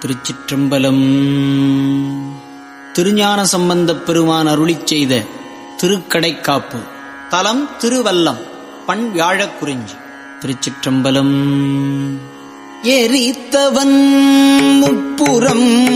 திருச்சிற்றம்பலம். திருஞான சம்பந்தப் பெருமான் அருளி செய்த திருக்கடைக்காப்பு. தலம் திருவல்லம் பண் வியாழக்குறிஞ்சி. திருச்சிற்றம்பலம். எரித்தவன் முப்புறம்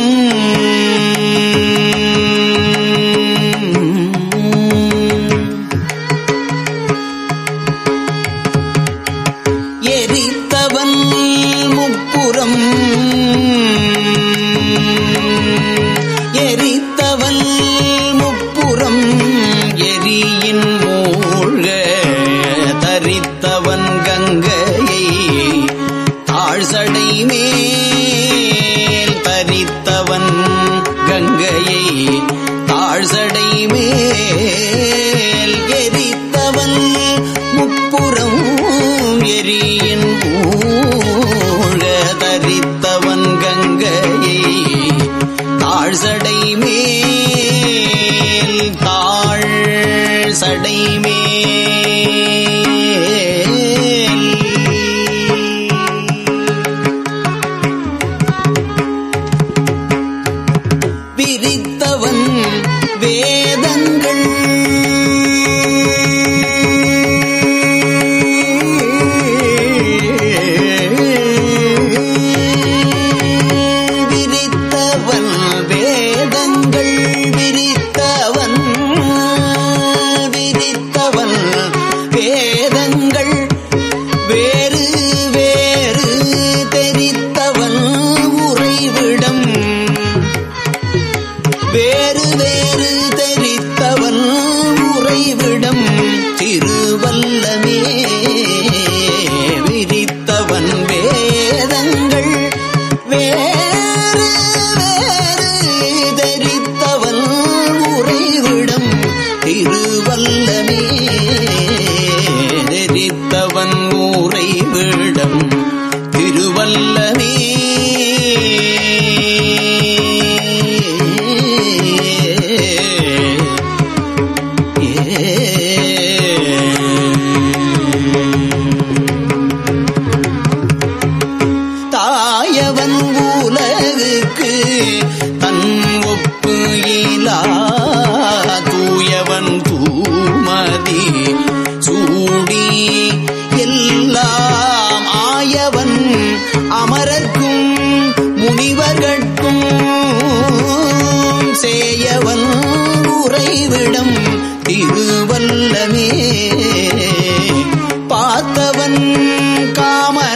வேதங்கள். விரித்தவன் வேதங்கள் விரித்தவன் விரித்தவன் வேதங்கள் me.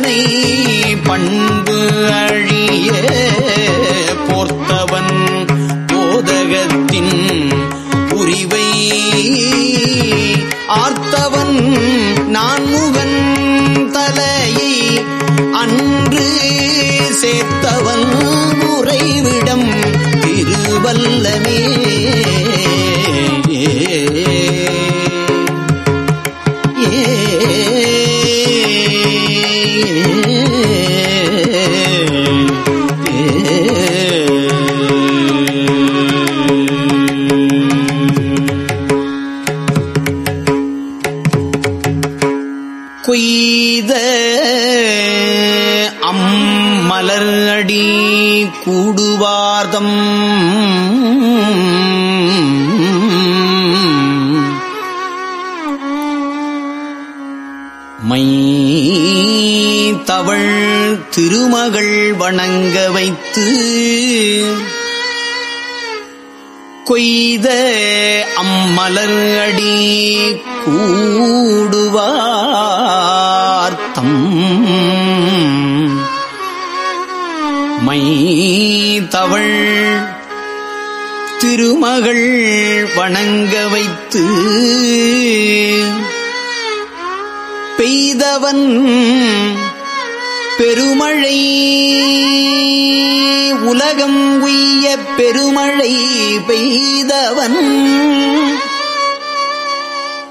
காமனை பண்பு அழிய போர்த்தவன் போதகத்தின் புரிவை ஆர்த்தவன் நான்முகன் தலையை அன்று சேர்த்தவன் முறைவிடம் திருவல்லமே. கூடுவார்தம். மை தவள் திருமகள் வணங்க வைத்து கொய்த அம்மலர் அடி கூடுவார்த்தம் மை தவள் திருமகள் வணங்க வைத்து பெய்தவன் பெருமழை. உலகம் உய்ய பெருமழை பெய்தவன்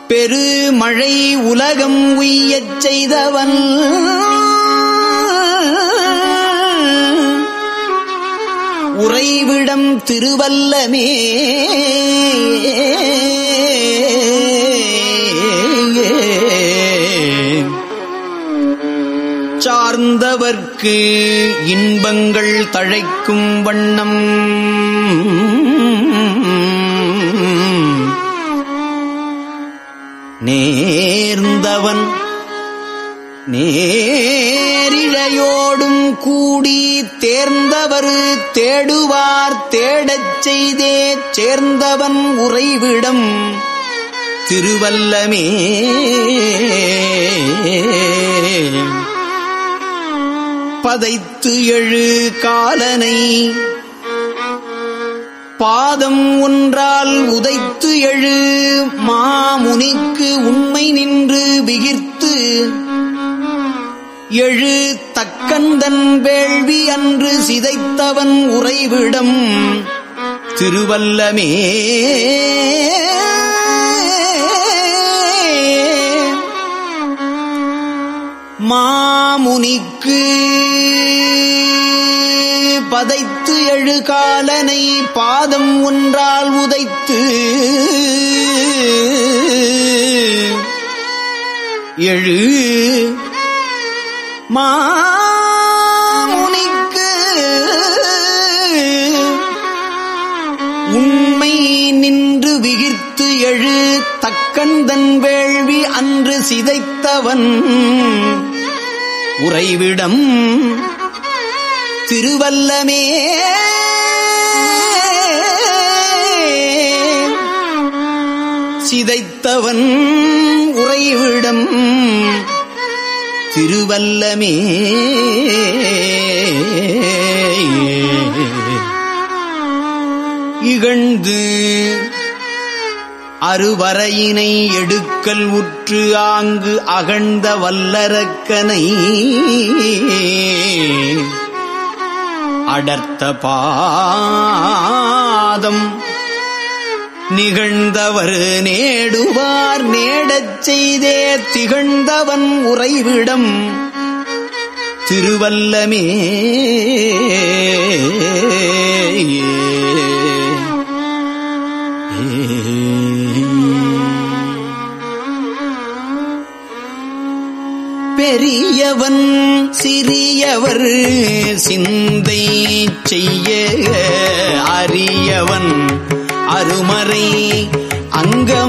பெருமழை உலகம் உய்யச் செய்தவன். உறைவிடம் திருவல்லமே. சார்ந்தவர்க்கு இன்பங்கள் தழைக்கும் வண்ணம். நேர்ந்தவன் நேரிழையோடும் கூடி தேர்ந்தவர் தேடுவார் தேடச் செய்தே சேர்ந்தவன் உறைவிடம். திருவல்லமே. பதைத்து எழு காலனை. பாதம் ஒன்றால் உதைத்து எழு மாமுனிக்கு உண்மை நின்று விகிர்த்து. எழு தக்கந்தன் வேள்வி அன்று சிதைத்தவன் உறைவிடம். திருவல்லமே. மாமுனிக்கு பதைத்து எழுகாலனை பாதம் ஒன்றால் உதைத்து எழு மாமுனிக்கு உண்மை நின்று விகிர்த்து எழு தக்கந்தன் வேள்வி அன்று சிதைத்தவன். உறைவிடம் திருவல்லமே. சிதைத்தவன் உறைவிடம் திருவல்லமே. இகழ்ந்து அருவரையினை எடுக்கல் உற்று ஆங்கு அகழ்ந்த வல்லரக்கனை அடர்த்த பாதம் நிகழ்ந்தவர் நேடுவார் நேடச் செய்தே திகழ்ந்தவன் உறைவிடம். திருவல்லமே. பெரியவன் சிறியவர் சிந்தை செய்ய அறியவன் அருமறை அங்கமானான்.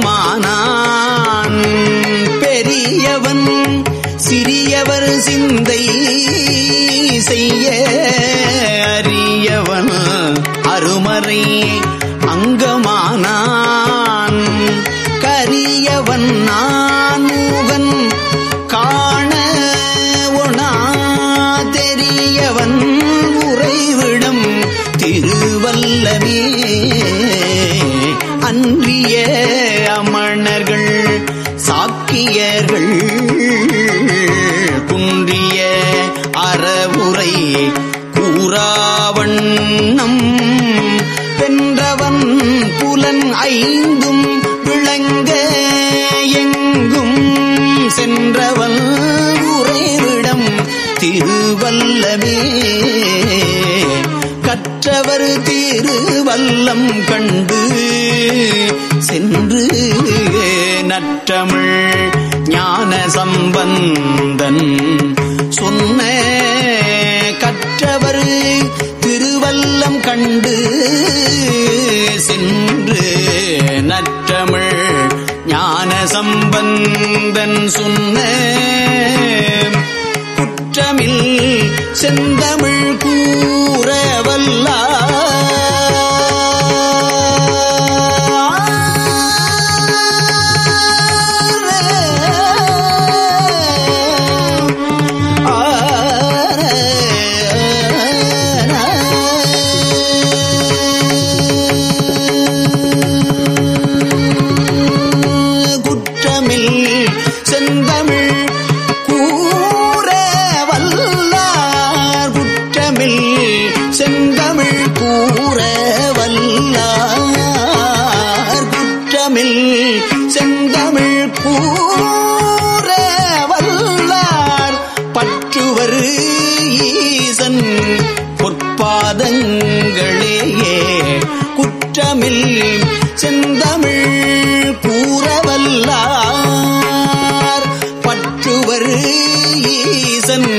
பெரியவன் சிறியவர் சிந்தை செய்ய அறியவன். அருமறை அன்றிய அமணர்கள் சாக்கியர்கள் குன்றிய அறவுரை கூறாவண்ணம் பென்றவன் புலன் ஐந்தும் மற்றவர் தீரு வல்லம் கண்டு சென்று நற்றமிழ் ஞான சம்பந்தன். சொன்ன கற்றவர் திருவல்லம் கண்டு சென்று நற்றமிழ் ஞான சம்பந்தன் சொன்ன குற்றமில் செந்தமிழ் குற்றமில் கூறவல்லார் பற்றுவர் ஈசன்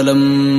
திருச்சிற்றம்பலம்